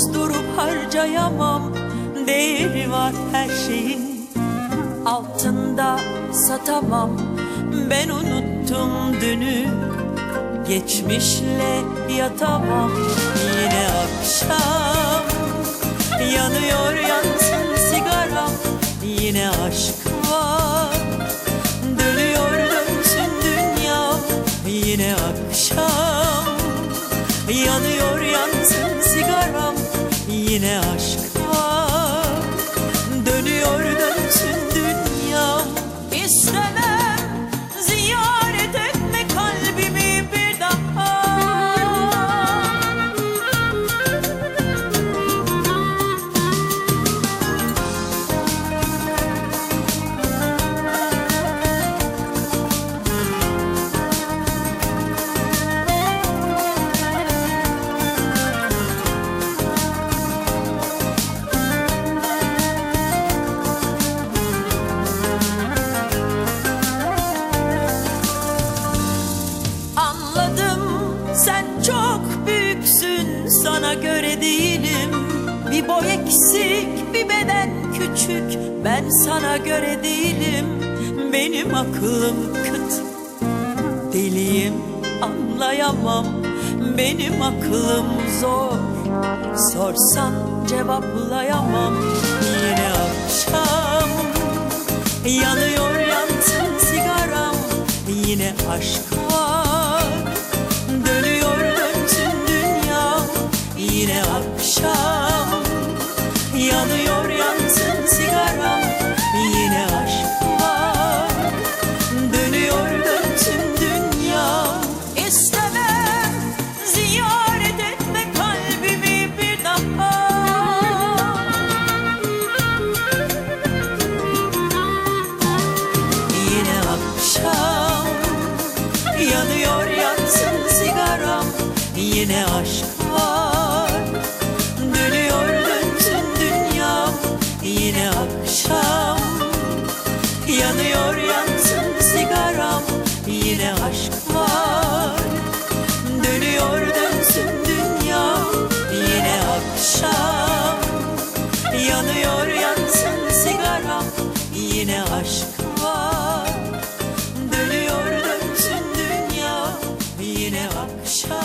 Bozdurup harcayamam. Değeri var her şeyin. Altında satamam. Ben unuttum dünü. Geçmişle yatamam. Yine akşam. Yanıyor yansın sigaram. Yine aşk var. Dönüyor dönsün dünyam Yine akşam. Yanıyor yansın sigaram Yine aşk sana göre değilim. Bir boy eksik bir beden küçük. Ben sana göre değilim. Benim aklım kıt. Deliyim anlayamam. Benim aklım zor. Sorsan cevaplayamam. Yine akşam. Yanıyor yansın sigaram. Yine aşk Yanıyor yansın sigaram. Yine aşk var. Dönüyor dönsün dünyam. Yine akşam. Yanıyor yansın sigaram. Yine aşk var. Dönüyor dönsün dünyam. Yine akşam. Yanıyor yansın sigaram. Yine aşk shine.